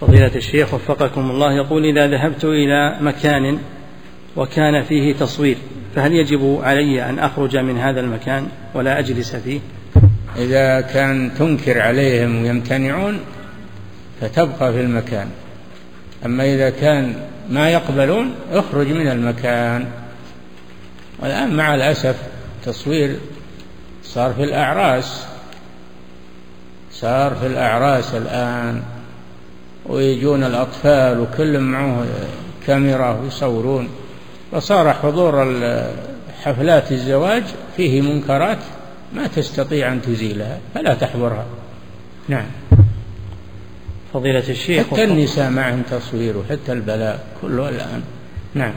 فضيلة الشيخ وفقكم الله يقول إذا ذهبت إلى مكان وكان فيه تصوير فهل يجب علي أن أخرج من هذا المكان ولا أجلس فيه؟ إذا كان تنكر عليهم ويمتنعون فتبقى في المكان. أما إذا كان ما يقبلون اخرج من المكان. والآن مع الأسف تصوير صار في الأعراس صار في الأعراس الآن. ويجون الأطفال وكل معه كاميرا ويصورون. فصار حضور حفلات الزواج فيه منكرات ما تستطيع أن تزيلها فلا تحضرها. نعم. فضيلة الشيخ حتى النساء معهم تصوير وحتى البلاء كله الآن. نعم.